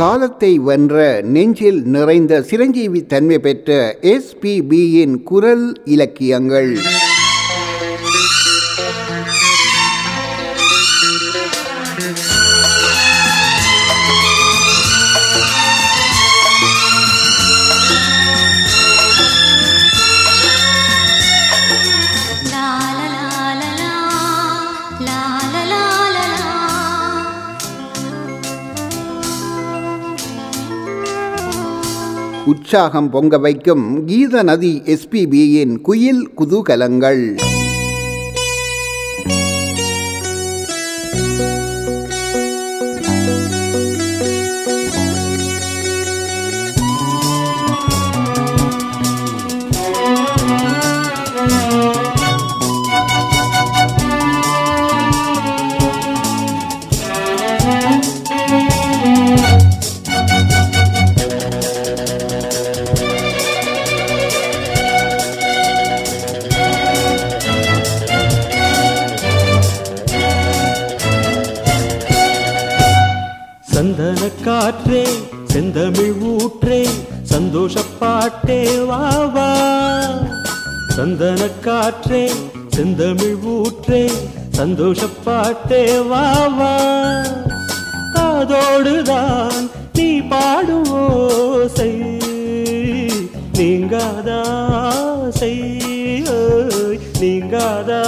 காலத்தை வென்ற நெஞ்சில் நிறைந்த சிரஞ்சீவி தன்மை பெற்ற எஸ்பிபியின் குரல் இலக்கியங்கள். உற்சாகம் பொங்க வைக்கும் கீத நதி எஸ்பிபியின் குயில் குதூகலங்கள். சந்தன காற்றே செந்தமிழ் ஊற்றே சந்தோஷப்பாட்டே வா வா. காதோடுதான் நீ பாடும் ஓசை நீங்காதாசை நீங்காதா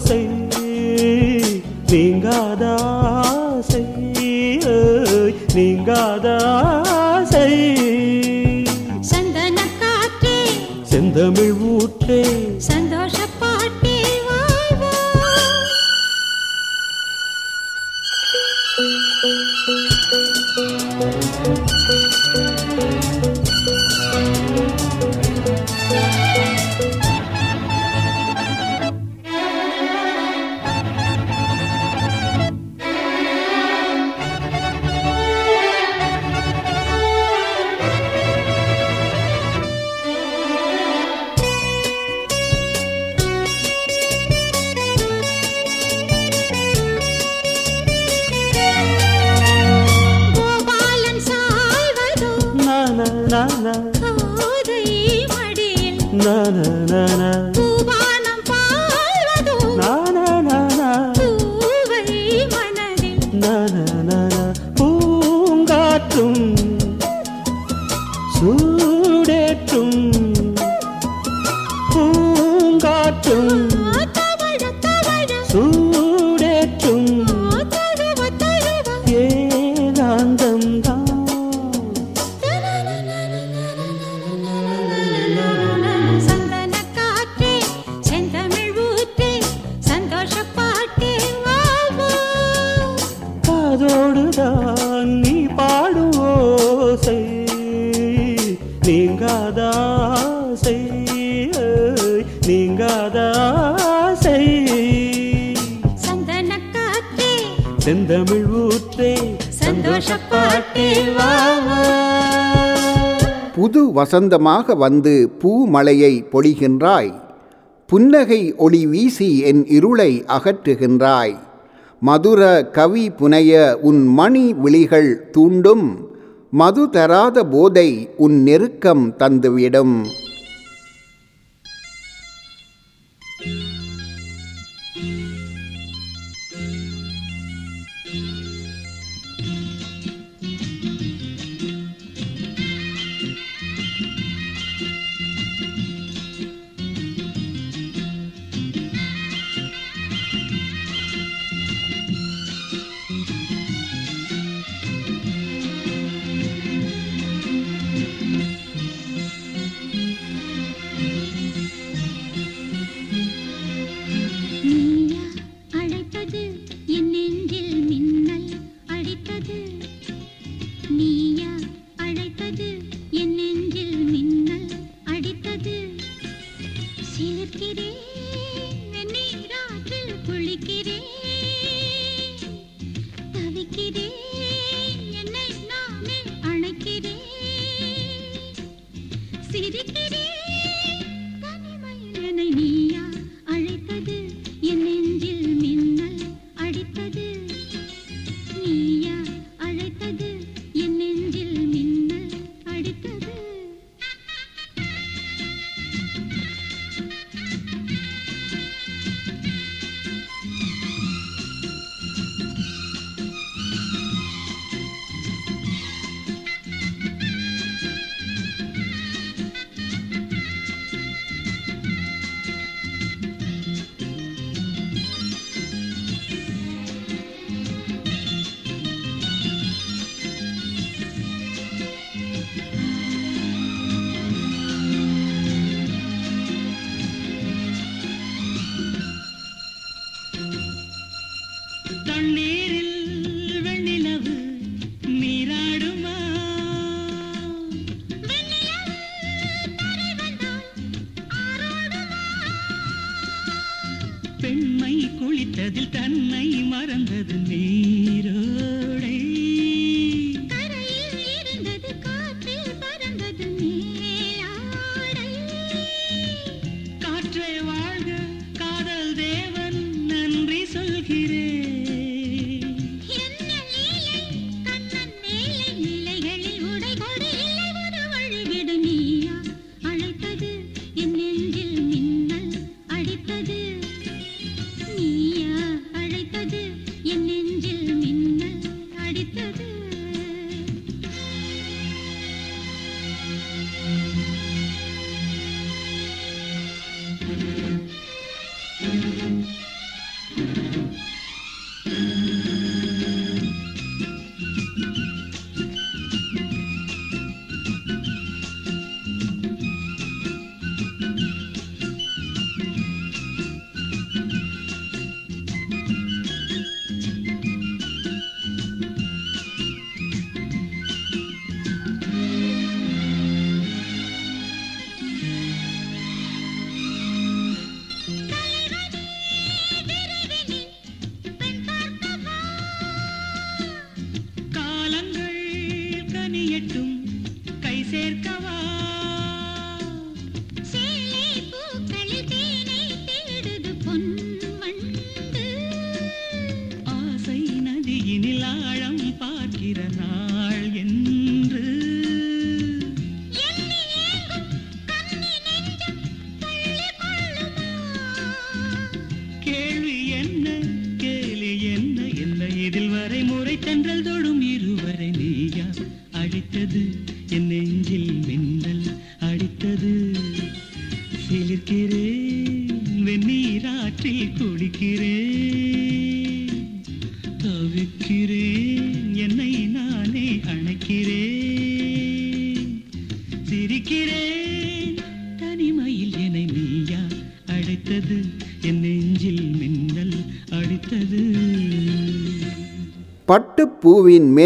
ஆசை நீங்காத ஆசை நீங்காத தமிழ் ஊற்றே சந்தோஷப்பாட்டே புது வசந்தமாக வந்து பூமலையை பொழிகின்றாய். புன்னகை ஒளி வீசி என் இருளை அகற்றுகின்றாய். மதுர கவி புனைய உன் மணி விழிகள் தூண்டும். மது தராத போதை உன் நெருக்கம் தந்துவிடும்.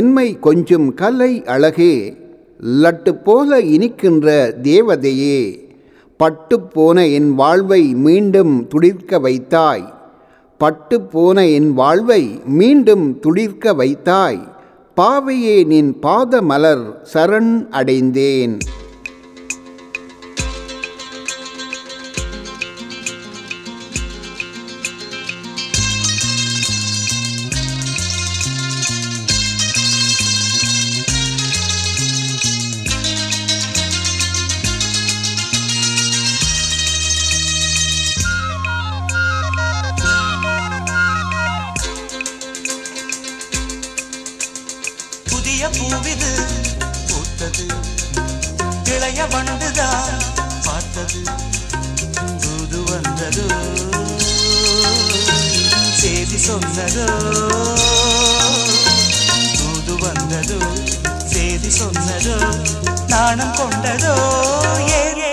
மென்மை கொஞ்சும் கலை அழகே லட்டு போல இனிக்கின்ற தேவதையே பட்டுப்போன என் வாழ்வை மீண்டும் துளிர்க்க வைத்தாய் பட்டுப்போன என் வாழ்வை மீண்டும் துளிர்க்க வைத்தாய் பாவையே நின் பாதமலர் சரண் அடைந்தேன். புதிய பூத்தது இளைய வண்டுதான் பார்த்தது தூது வந்ததோ செய்தி சொன்னதோ தூது வந்ததோ செய்தி சொன்னதோ நாணம் கொண்டதோ ஏ.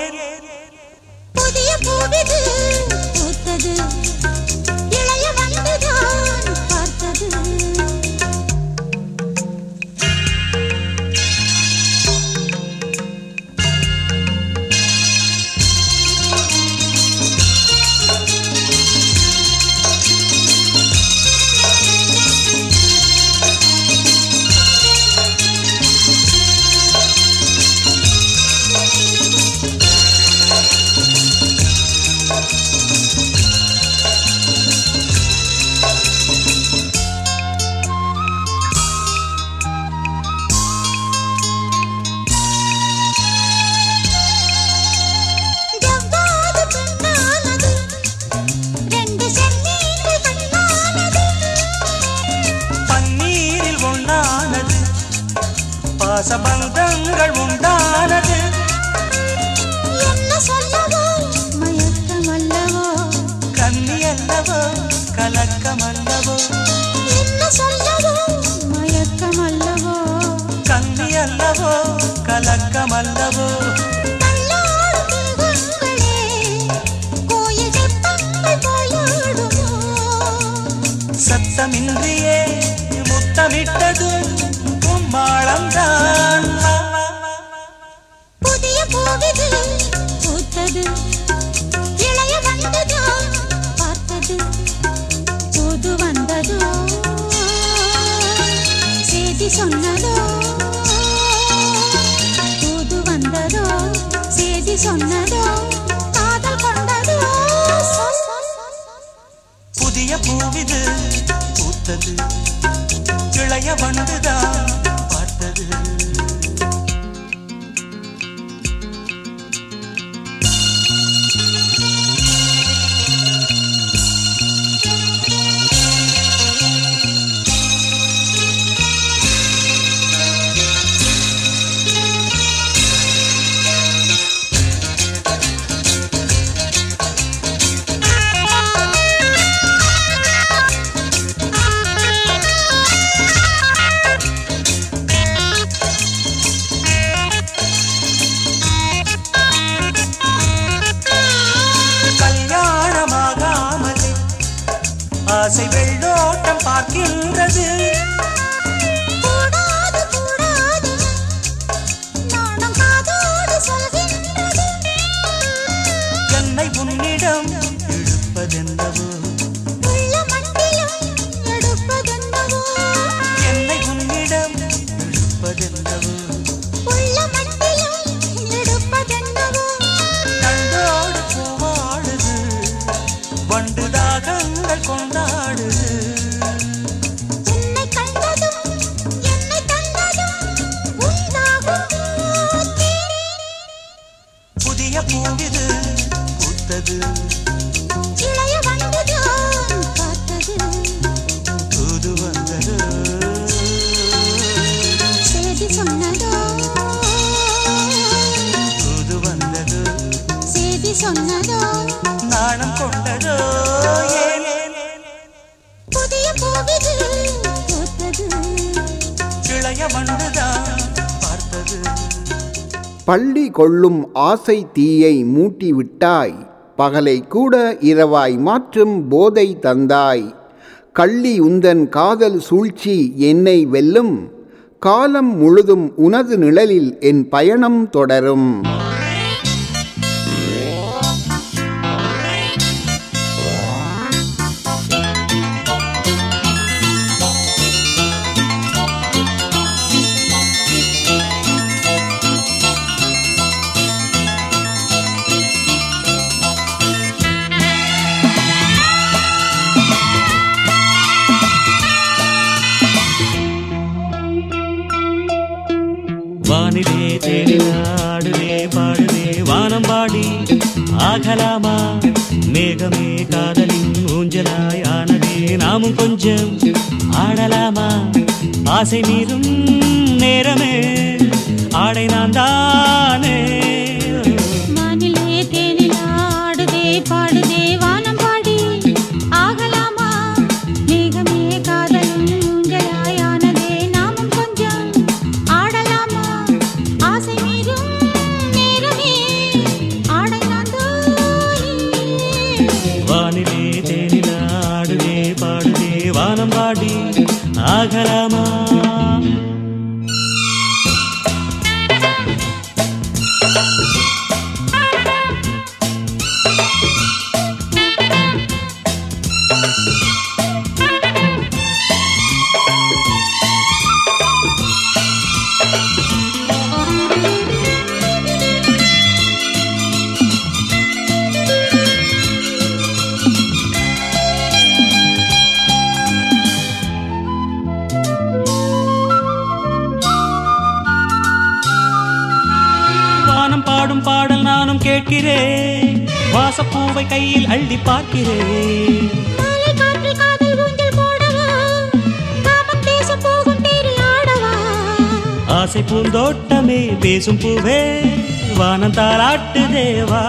முத்தமிட்டது கும்மாளம்தான் புதிய பூவிது பூத்தது. இளைய வந்ததோ பார்த்தது. புது வந்ததோ செய்தி சொன்னதோ புது வந்ததோ செய்தி சொன்னதோ காதல் கொண்டதோ. புதிய பூவிது பூத்தது. இளைய வண்டுதான் புதிய பூவிது பூத்தது பள்ளி கொள்ளும் ஆசை தீயை மூட்டிவிட்டாய். பகலை கூட இரவாய் மாற்றும் போதை தந்தாய். கள்ளி உந்தன் காதல் சூழ்ச்சி என்னை வெல்லும். காலம் முழுதும் உனது நிழலில் என் பயணம் தொடரும். ஆகலாமா மேகமே காதலின் ஊஞ்சலாய் ஆனதே. நாமும் கொஞ்சம் ஆடலாமா? ஆசை மீறும் நேரமே. ஆடை நான் தானே சாகரமா பேசும் பூவே வானம் தாராட்டு தேவா.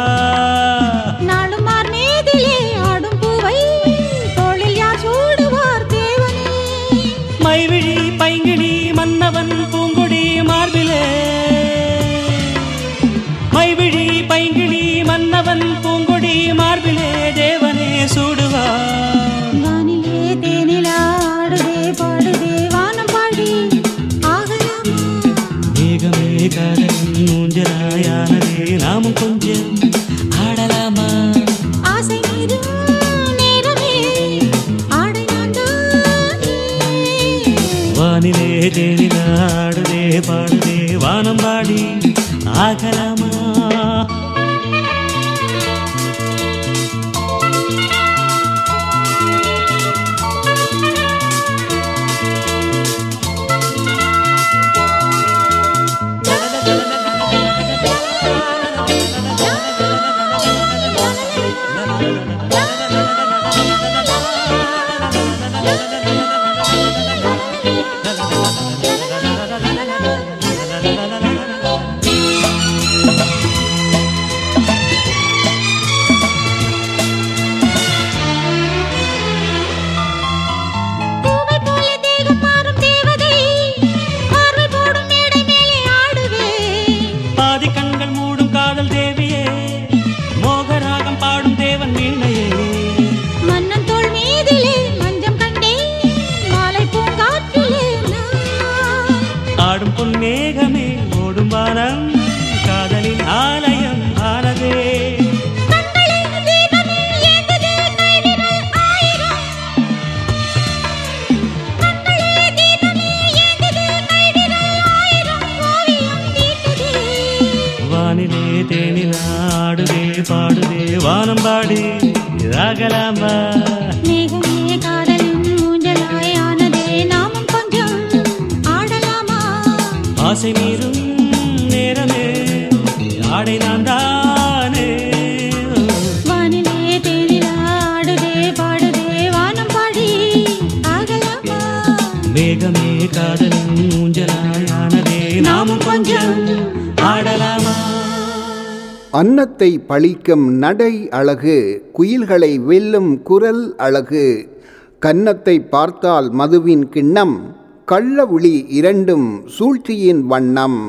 പാടുതേ വാനം പാടി ആകലാം மலரை பழிக்கும் நடை அழகு குயில்களை வெல்லும் குரல் அழகு. கன்னத்தை பார்த்தால் மதுவின் கிண்ணம் கள்ள ஒளி இரண்டும் சூழ்ச்சியின் வண்ணம்.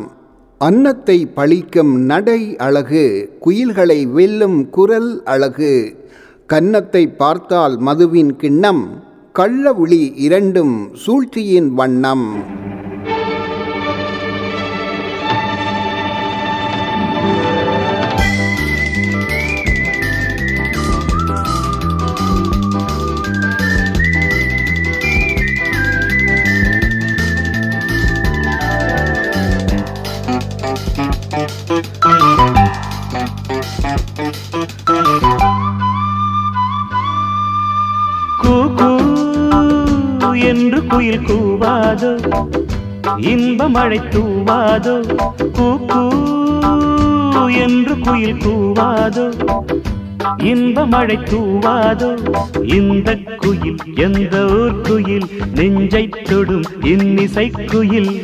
அன்னத்தை பழிக்கும் நடை அழகு குயில்களை வெல்லும் குரல் அழகு. கன்னத்தை பார்த்தால் மதுவின் கிண்ணம் கள்ள ஒளி இரண்டும் சூழ்ச்சியின் வண்ணம். இன்ப மழை தூவாதோ கூ கூ என்று குயில் கூவாதோ. இன்ப மழை தூவாதோ இந்த குயில் எந்த ஊர் குயில் நெஞ்சை தொடும் இன்னிசை குயில்.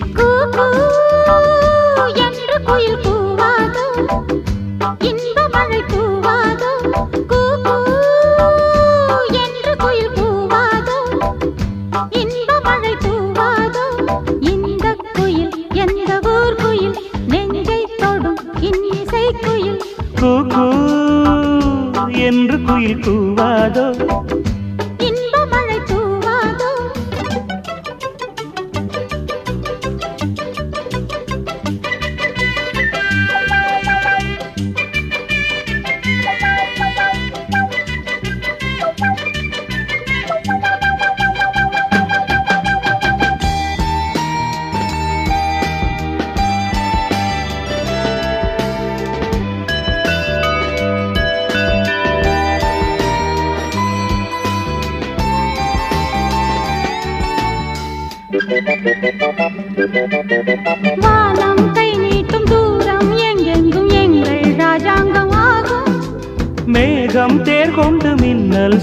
என்று குயில் கூவாதோ இன்ப மழை தூவாதோ கூ என்று குயில் கூவாதோ?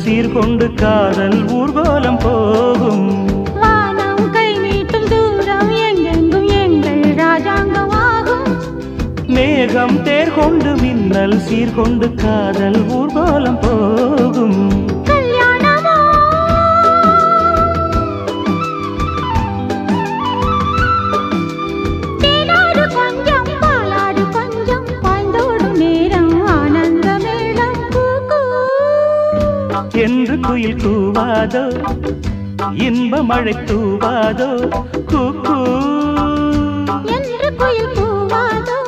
சீர்கொண்டு காதல் ஊர்கோலம் போகும். வானம் கை நீட்டும் தூரம் எங்கெங்கும் எங்கள் ராஜாங்கம் ஆகும் மேகம் தேர் கொண்டு மின்னல் சீர்கொண்டு காதல் ஊர்கோலம் போகும். குயில் கூவாதோ இன்ப மழை தூவாதோ? கூ கூ. என்று குயில் கூவாதோ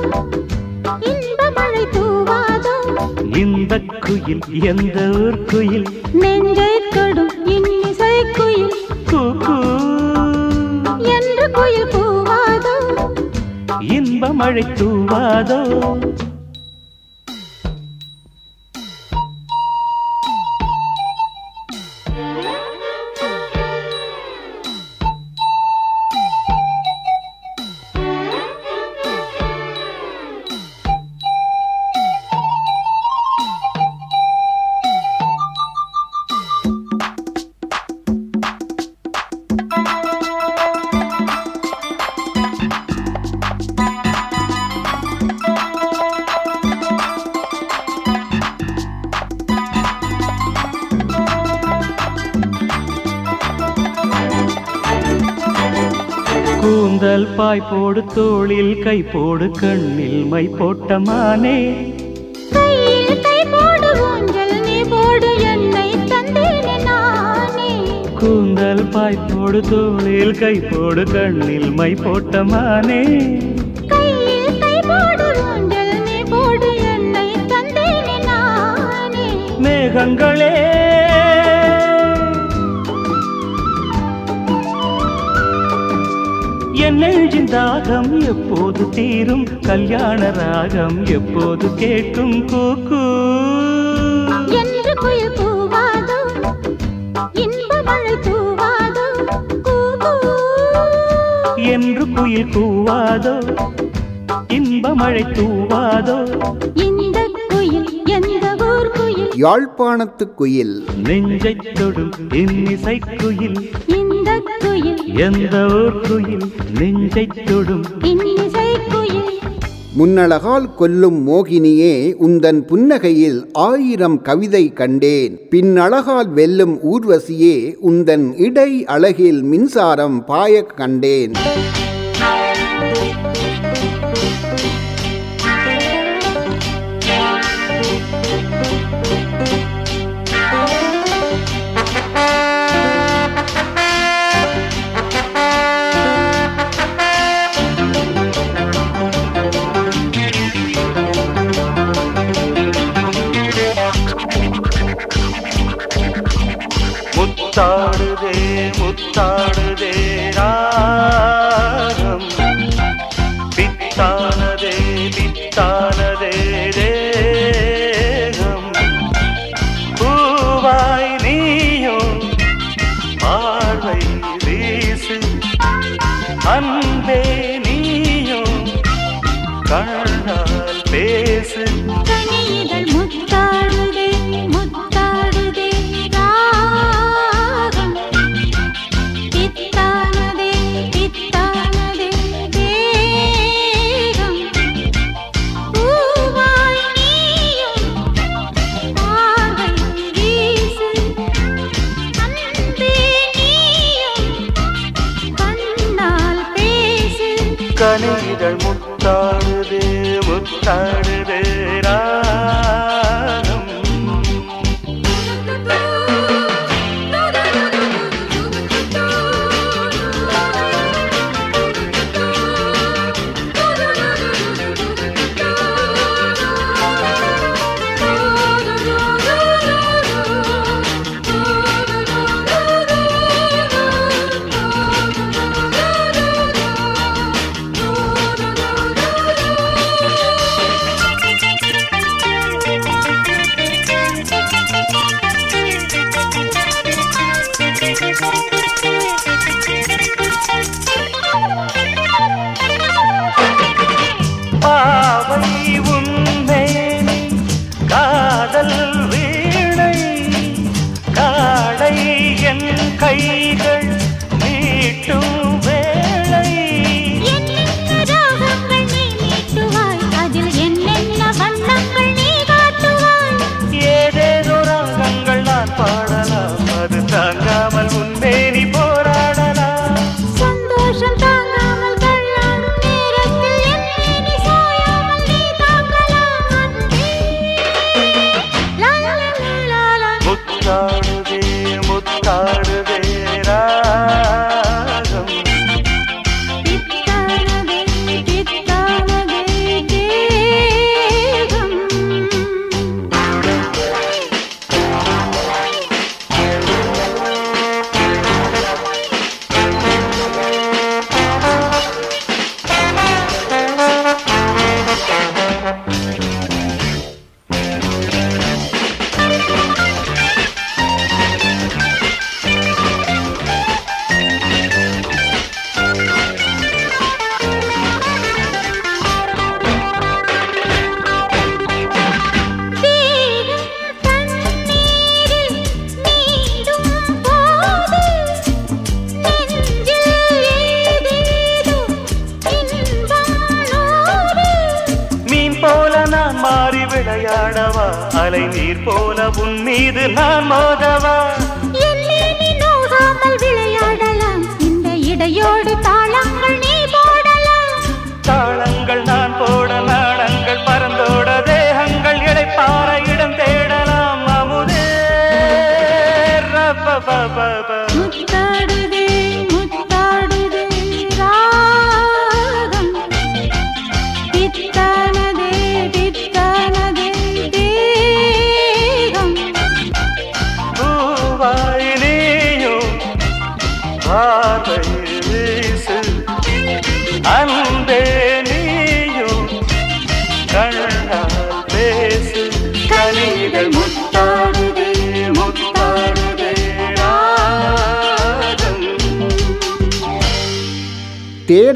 இன்ப மழை தூவாதோ? இந்த குயில் எந்த ஊர் குயில்? நெஞ்சை தொடும் இன்னிசை குயில். கூ கூ. என்று குயில் கூவாதோ இன்ப மழை தூவாதோ? கூந்தல் பாய் போடு தோளில் கை போடு கண்ணில் மை போட்ட மானே. கூந்தல் பாய் போடு தோளில் கை போடு கண்ணில் மை போட்ட மானே. மேகங்களே நெஞ்சின் தாகம் எப்போது தீரும்? கல்யாண ராகம் எப்போது கேட்கும் கூக்கு? என்று குயில் கூவாதோ இன்ப மழை தூவாதோ கூ, கூ. என்று குயில் கூவாதோ இன்ப மழை தூவாதோ இந்த குயில் எந்த ஊர் குயில்? யாழ்ப்பாணத்து குயில். நெஞ்சைத் தொடும் இன்னிசை குயில் எந்த குயில் நெஞ்சைத் தொடும்? முன்னழகால் கொல்லும் மோகினியே உந்தன் புன்னகையில் ஆயிரம் கவிதை கண்டேன். பின்னழகால் வெல்லும் ஊர்வசியே உந்தன் இடை அழகில் மின்சாரம் பாயக் கண்டேன். முத்தாடுதே முத்தாடுதே.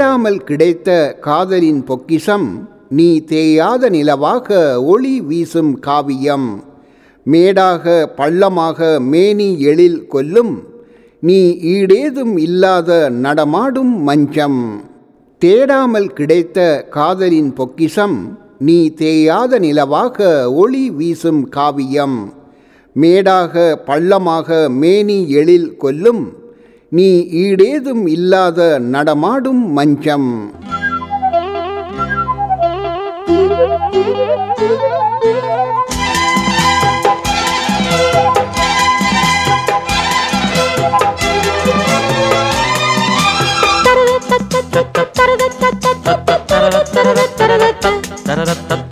தேடாமல் கிடைத்த காதலின் பொக்கிசம் நீ தேயாத நிலவாக ஒளி வீசும் காவியம். மேடாக பள்ளமாக மேனி எழில் கொல்லும் நீ ஈடேதும் இல்லாத நடமாடும் மஞ்சம். தேடாமல் கிடைத்த காதலின் பொக்கிசம் நீ தேயாத நிலவாக ஒளி வீசும் காவியம். மேடாக பள்ளமாக மேனி எழில் கொல்லும் நீ ஈடேதும் இல்லாத நடமாடும் மஞ்சம். தரத தரத தரத தரத தரத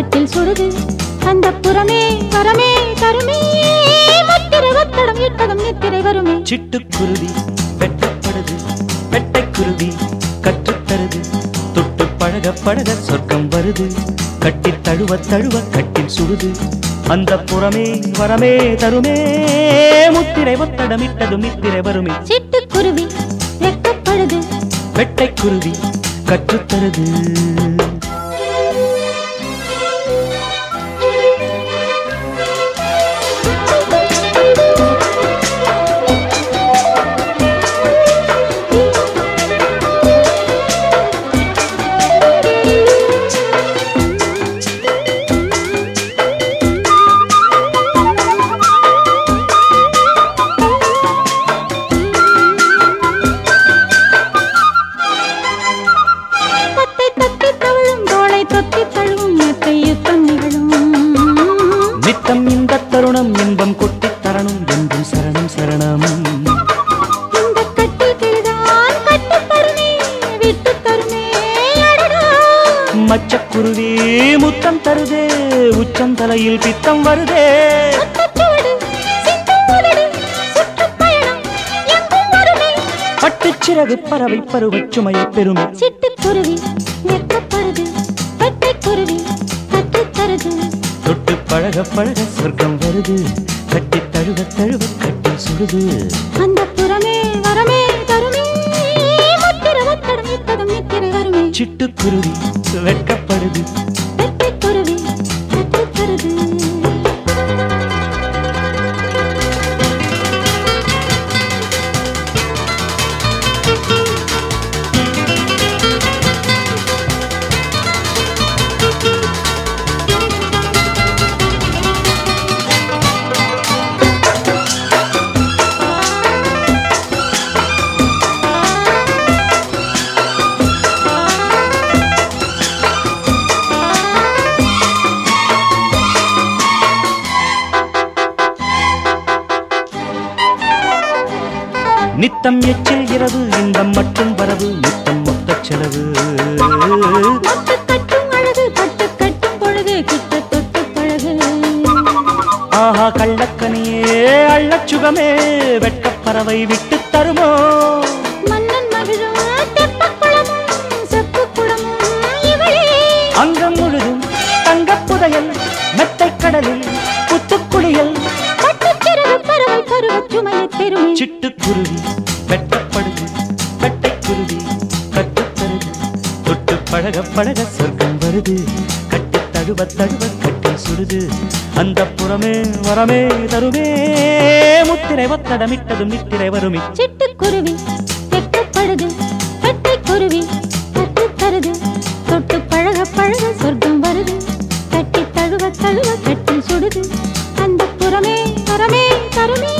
அகத்தில் சுடுது. அந்த புறமே வரமே தருமே முத்திரை வத்தடம் இட்டதம் நித்திரை வருமே. சிட்டுக்குருவி வெட்டப்படுது. வெட்டைக்குருவி கற்றுத்தருது. தொட்டு பழக பழக சொர்க்கம் வருது. கட்டில் தழுவ தழுவ கட்டில் சுடுது. அந்த புறமே வரமே தருமே. முத்திரை ஒத்தடமிட்டதும் நித்திரை வருமே. சிட்டுக்குருவி வெட்டப்படுது. வெட்டைக்குருவி கற்றுத்தருது. தலையில் பித்தம் வருதே. முத்தச்சுவடு, சிந்தும் உதடு, சுற்றுப்பயணம் எங்கும் வருமே. பட்டுச் சிறகு பறவை பருவச் சுமையை பெருமை சிட்டுக்குருவி தொட்டு பழக பழக சொர்க்கம் வருது. கட்டி தழுவ தழுவ கட்டி சுடுது அந்த புறமே வரமே தருமே. முத்திரை நித்திரை வருமே. சிட்டுக்குருவி இன்பம் மட்டும் வரவு நித்தம் மொத்த செலவு. ஆஹா கள்ளக்கனியே அள்ளச் சுகமே வெட்கப் பறவை விட்டு தருமோ? பழக சொர்க்கம் வருது. கட்டி தழுவ தழுவ கட்டி சுடுது அந்த புறமே வரமே தருமே. முத்திரை ஒத்தடமிட்டதும் நித்திரை வருமே. சிட்டுக்குருவி வெட்கப்படுது வெட்டைக்குருவி கற்றுத் தருது. தொட்டு பழக பழக சொர்க்கம் வருது. கட்டி தழுவ தழுவ கட்டில் சுடுது அந்த புறமே வரமே தருமே.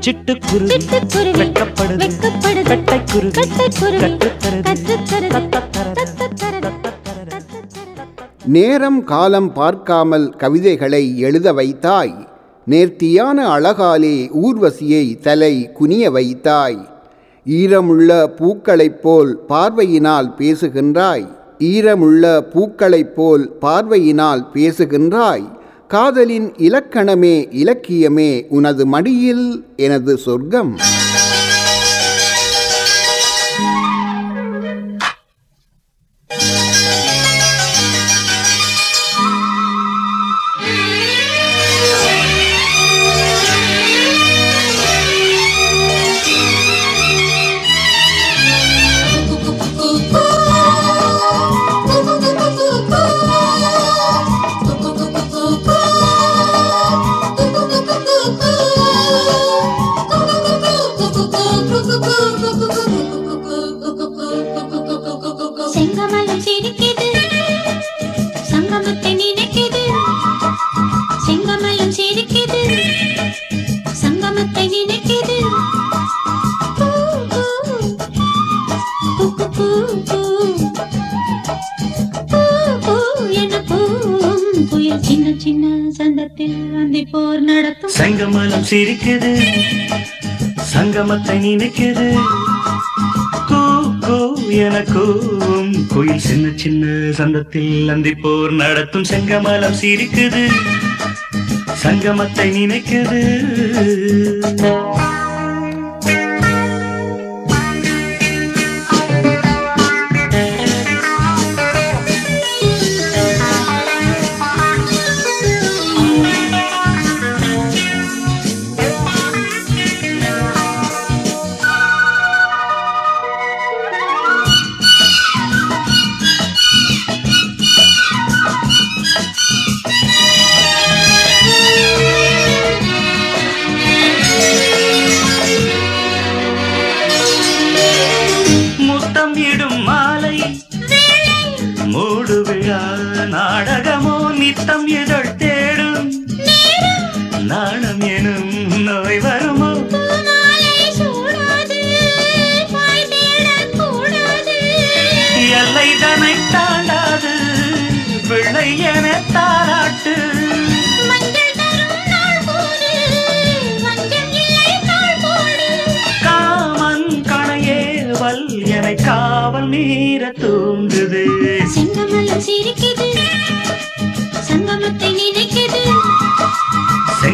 சிட்டுக்குருவி சிட்டுக்குருவி வெட்கப்படுது. வெட்கப்படுது. வெட்டைக்குருவி வெட்டைக்குருவி நேரம் காலம் பார்க்காமல் கவிதைகளை எழுத வைத்தாய். நேர்த்தியான அழகாலே ஊர்வசியை தலை குனிய வைத்தாய். ஈரமுள்ள பூக்களைப் போல் பார்வையினால் பேசுகின்றாய். ஈரமுள்ள பூக்களைப் போல் பார்வையினால் பேசுகின்றாய். காதலின் இலக்கணமே இலக்கியமே உனது மடியில் எனது சொர்க்கம். சங்கத்தில் அந்தி போர் நடத்தும் செங்கமலம் சிரிக்குது. சங்கமத்தை நினைக்குது. 일들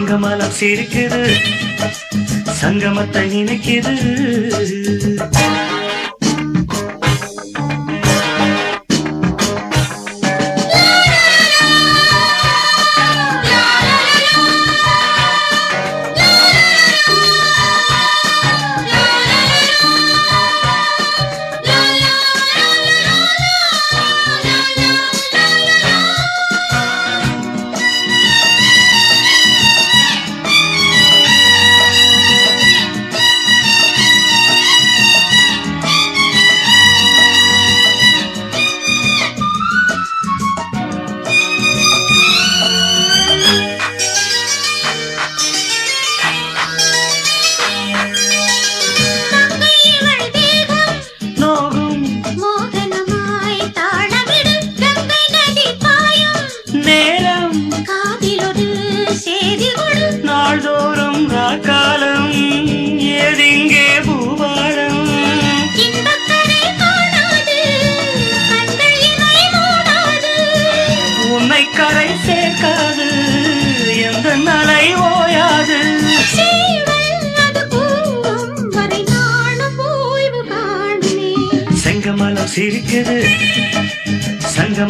சங்கமலம் சிரிக்குது. சங்கமத்தை நினைக்குது.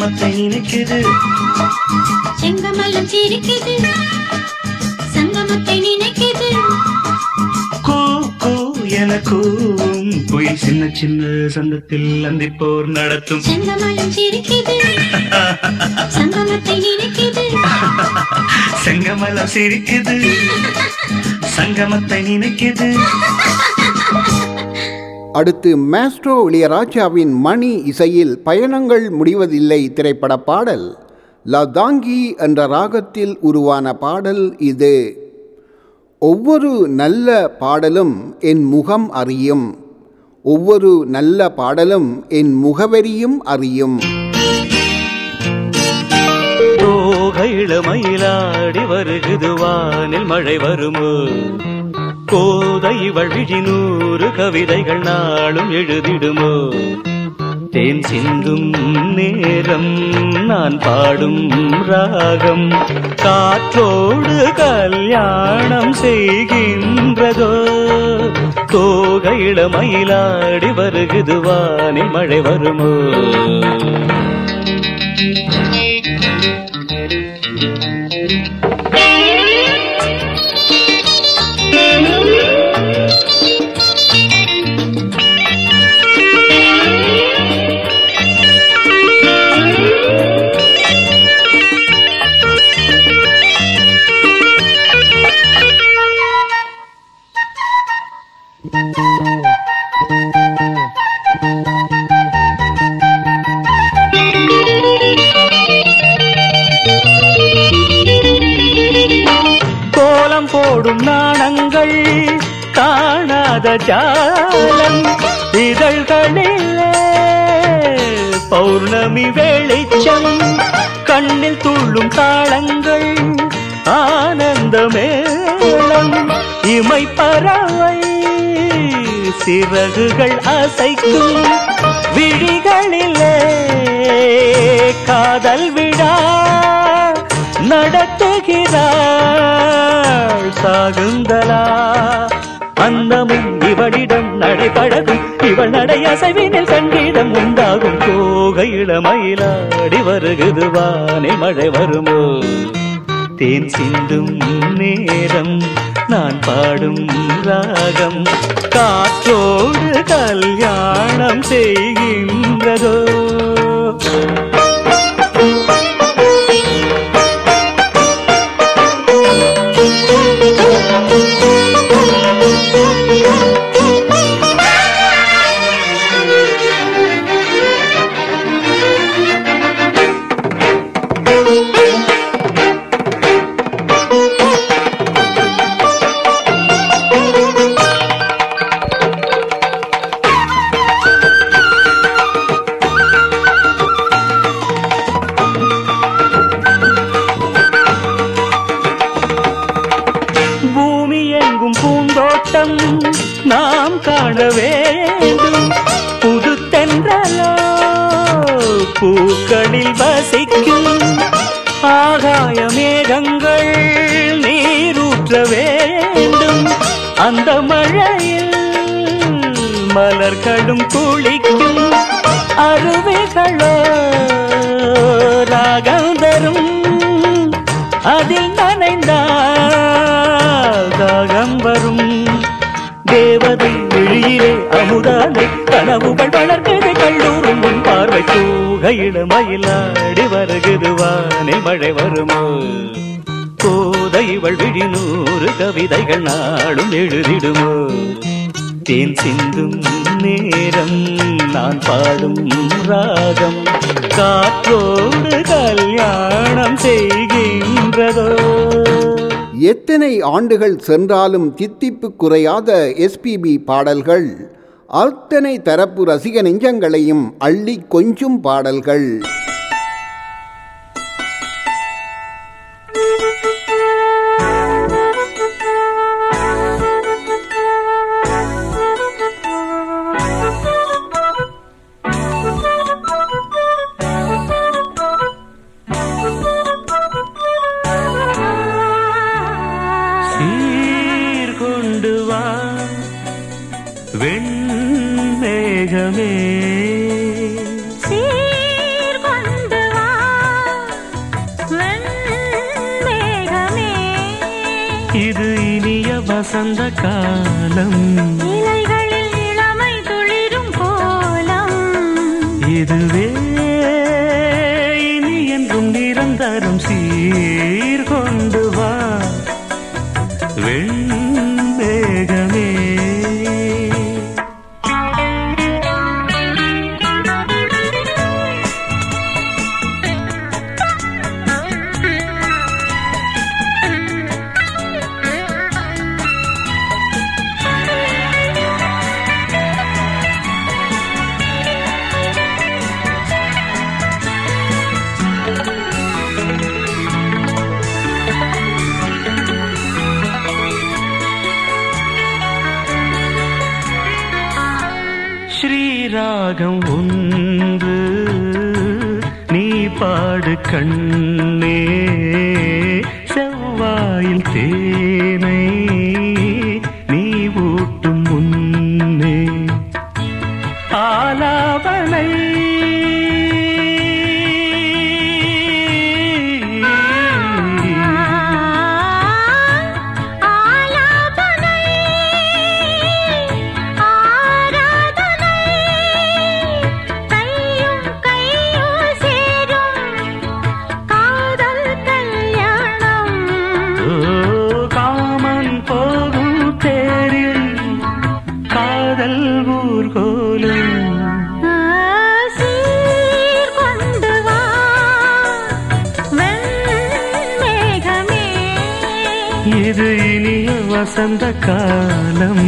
சங்கமத்தை நினைக்குது. செங்கமலம் சிரிக்குது. சங்கமத்தை நினைக்குது. கூ கூ என கூவும். குயில் சின்ன சின்ன சந்தத்தில் அந்திப்போர் நடத்தும். செங்கமலம் சிரிக்குது. சங்கமத்தை நினைக்குது. செங்கமலம் சிரிக்குது. சங்கமத்தை நினைக்குது. அடுத்து மேஸ்ட்ரோ இளையராஜாவின் மணி இசையில் பயணங்கள் முடிவதில்லை திரைப்பட பாடல். லதாங்கி என்ற ராகத்தில் உருவான பாடல் இது. ஒவ்வொரு நல்ல பாடலும் என் முகம் அறியும். ஒவ்வொரு நல்ல பாடலும் என் முகவரியும் அறியும். மயிலாடி வருகுது வானில் மழை வருமோ. கோதை இவள் விழி நூறு கவிதைகள் நாளும் எழுதிடுமோ? தேன் சிந்தும் நேரம் நான் பாடும் ராகம். காற்றோடு கல்யாணம் செய்கின்றதோ? தோகையில மயிலாடி வருகுது வானில் மழை வருமோ? ஜாலம் இதழ்களிலே பௌர்ணமி வெளிச்சம் கண்ணில் துள்ளும் தாளங்கள் ஆனந்தமேளம் இமை பறவை சிறகுகள் அசைக்கும் விழிகளிலே காதல் விழா நடத்துகிறாள் சாகுந்தலா. அந்தமும் இவளிடம் நடைபழகும். இவள் நடை அசைவினில் சங்கீதம் உண்டாகும். கோகை இளமயிலாடி வருகுது வானில் மழை வருமோ? தேன் சிந்தும் நேரம் நான் பாடும் ராகம். காற்றோடு கல்யாணம் செய்கின்றதோ? தூகையிட மயிலாடி வருகுது மழை வருமோ? கோதை இவள் விழி நூறு கவிதைகள் நாளும் எழுதிடுமோ? தேன் சிந்தும் நேரம் நான் பாடும் ராகம். காற்றோடு கல்யாணம் செய்கின்றதோ? எத்தனை ஆண்டுகள் சென்றாலும் தித்திப்பு குறையாத எஸ்பிபி பாடல்கள். அத்தனை தரப்பு ரசிக நெஞ்சங்களையும் அள்ளி கொஞ்சும் பாடல்கள். இது இனிய வசந்த காலம். இலைகளில் இளமை துளிரும் கோலம். இதுவே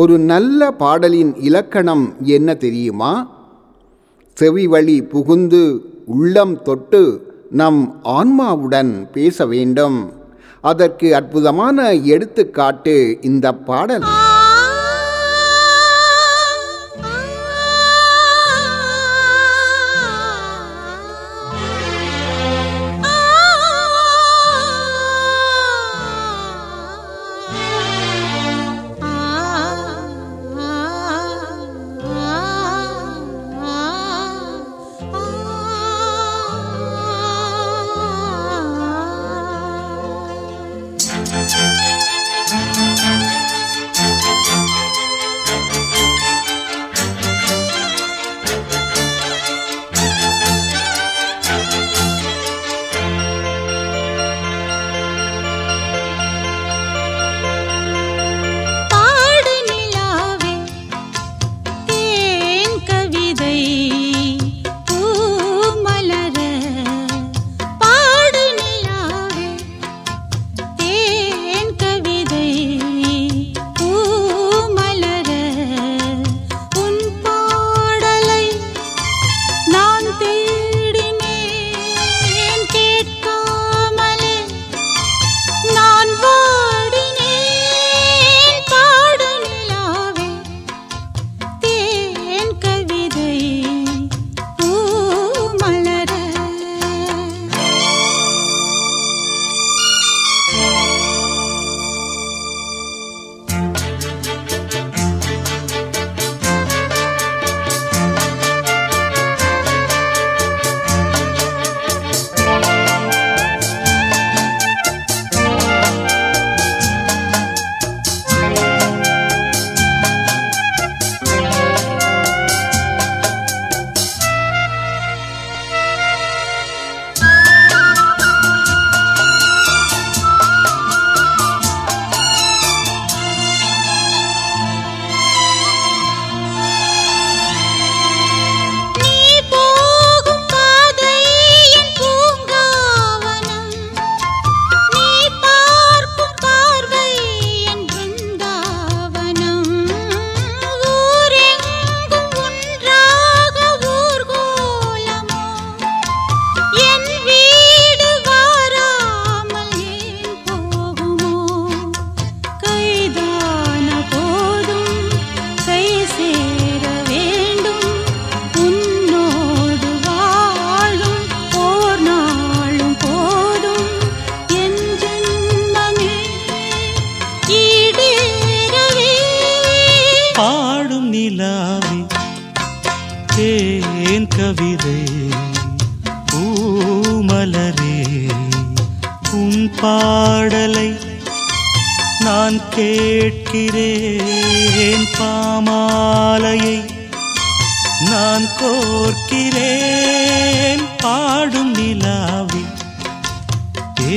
ஒரு நல்ல பாடலின் இலக்கணம் என்ன தெரியுமா? செவிவழி புகுந்து உள்ளம் தொட்டு நம் ஆன்மாவுடன் பேச வேண்டும். அதற்கு அற்புதமான எடுத்துக்காட்டு இந்த பாடல்.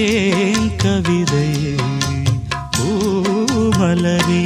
ஏன் கவிதை பூமலரே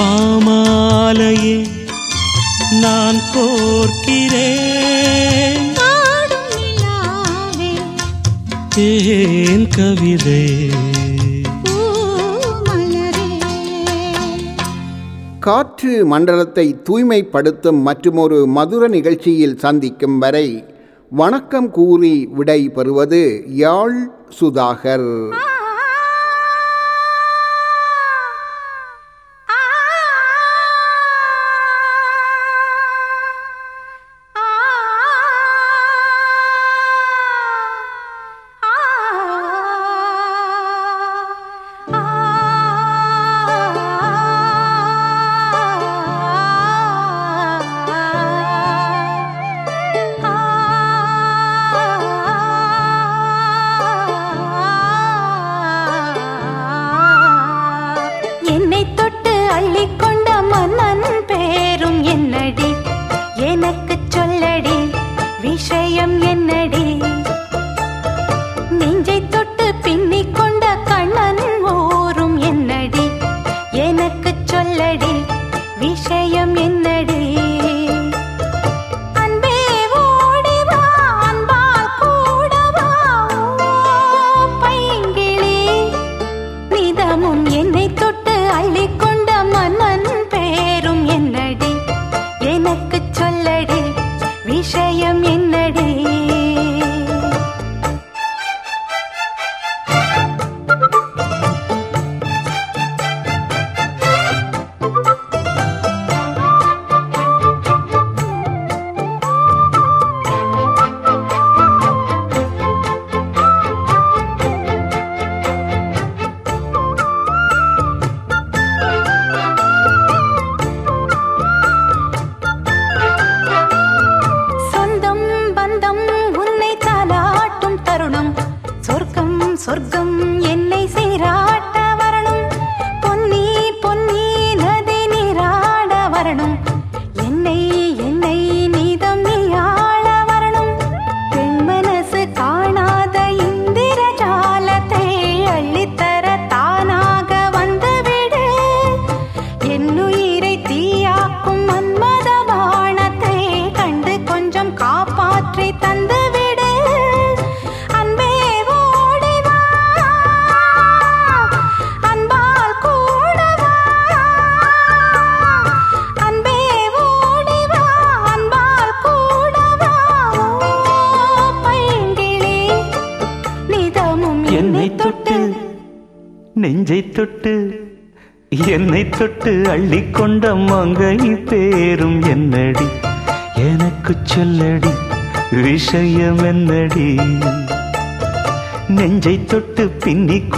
பாமாலையே நான் கோர்க்கிறேன். தேன் கவிதை? காற்று மண்டலத்தை தூய்மைப்படுத்தும் மற்றுமொரு மதுர நிகழ்ச்சியில் சந்திக்கும் வரை வணக்கம் கூறி விடை பெறுவது யாழ் சுதாகர்.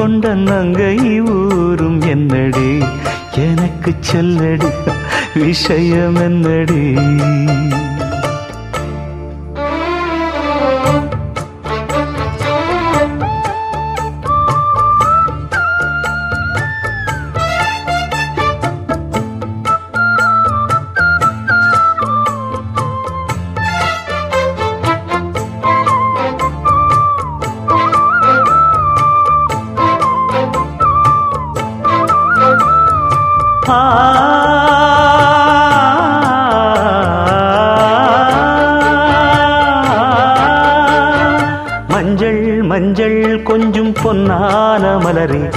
கொண்ட நங்கை ஊரும் என்னடி? எனக்கு சொல்லடி விஷயம் என்னடி? மஞ்சள் கொஞ்சம் பொன்னான மலரே.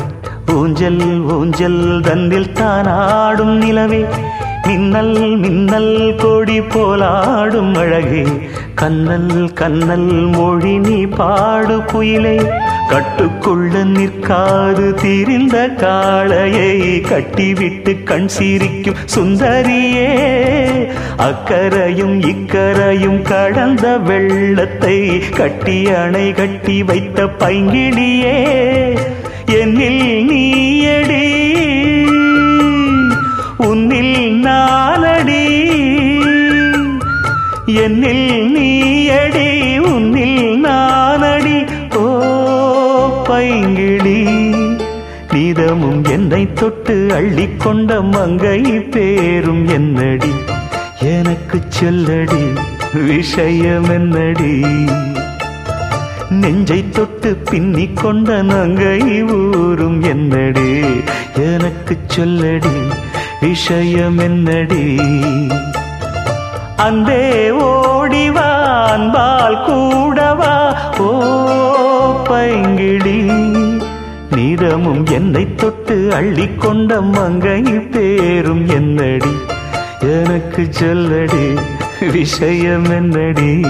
ஊஞ்சல் ஊஞ்சல் தன்னில் தானாடும் நிலவே. மின்னல் மின்னல் கொடி போலாடும் அழகே. கண்ணல் கண்ணல் மொழி நீ பாடு குயிலை. கட்டுக்குள்ள நிற்காது திரிந்த காளையை கட்டிவிட்டு கண் சிரிக்கும் சுந்தரியே. அக்கரையும் இக்கரையும் கடந்த வெள்ளத்தை கட்டி அணை கட்டி வைத்த பைங்கிளியே என்னில் நீயடி உன்னில் நானடி என்னில் நீயடி உன்னில் நானடி. ஓ பைங்கிளி நீதமும் என்னை தொட்டு அள்ளிக்கொண்ட மங்கை பேரும் என்னடி. எனக்கு சொல்லடி விஷயம் என்னடி நெஞ்சை தொட்டு பின்னி கொண்ட நங்கை ஊரும் என்னடி? எனக்கு சொல்லடி விஷயம் என்னடி அந்தே ஓடிவான்பால் கூடவா? ஓ பைங்கிடி நிறமும் என்னை தொட்டு அள்ளிக்கொண்ட மங்கை பேரும் என்னடி? எனக்கு சொல்லடி விஷயம் என்னடி?